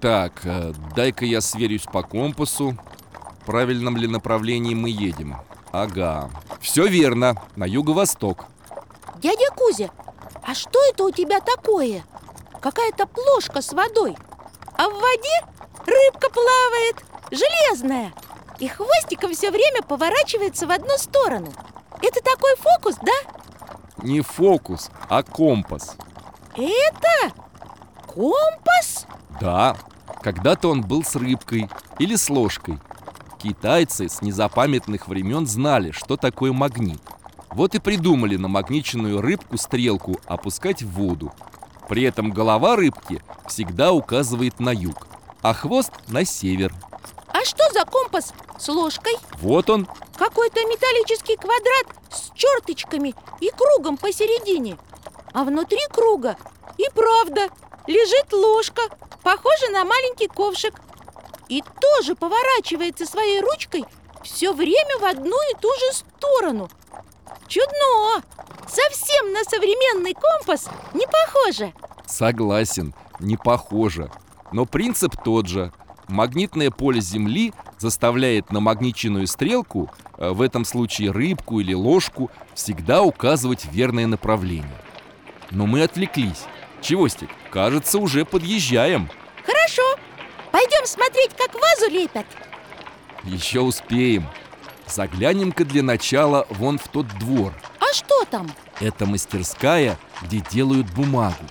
Так, э, дай-ка я сверюсь по компасу. В правильном ли направлении мы едем? Ага. Все верно, на юго-восток. Дядя Кузя, а что это у тебя такое? Какая-то плошка с водой А в воде рыбка плавает, железная И хвостиком все время поворачивается в одну сторону Это такой фокус, да? Не фокус, а компас. Это компас? Да, когда-то он был с рыбкой или с ложкой. Китайцы с незапамятных времен знали, что такое магнит. Вот и придумали намагниченную рыбку стрелку опускать в воду. При этом голова рыбки всегда указывает на юг, а хвост на север. А что за компас с ложкой? Вот он, Какой-то металлический квадрат с черточками и кругом посередине А внутри круга и правда лежит ложка, похожа на маленький ковшик И тоже поворачивается своей ручкой все время в одну и ту же сторону Чудно! Совсем на современный компас не похоже согласен, не похоже. Но принцип тот же. Магнитное поле Земли заставляет намагниченную стрелку, э, в этом случае рыбку или ложку, всегда указывать верное направление. Но мы отвлеклись. Чевостик, кажется, уже подъезжаем. Хорошо, пойдем смотреть, как вазу лепят Еще успеем. Заглянем-ка для начала вон в тот двор. А что там? Это мастерская, где делают бумагу.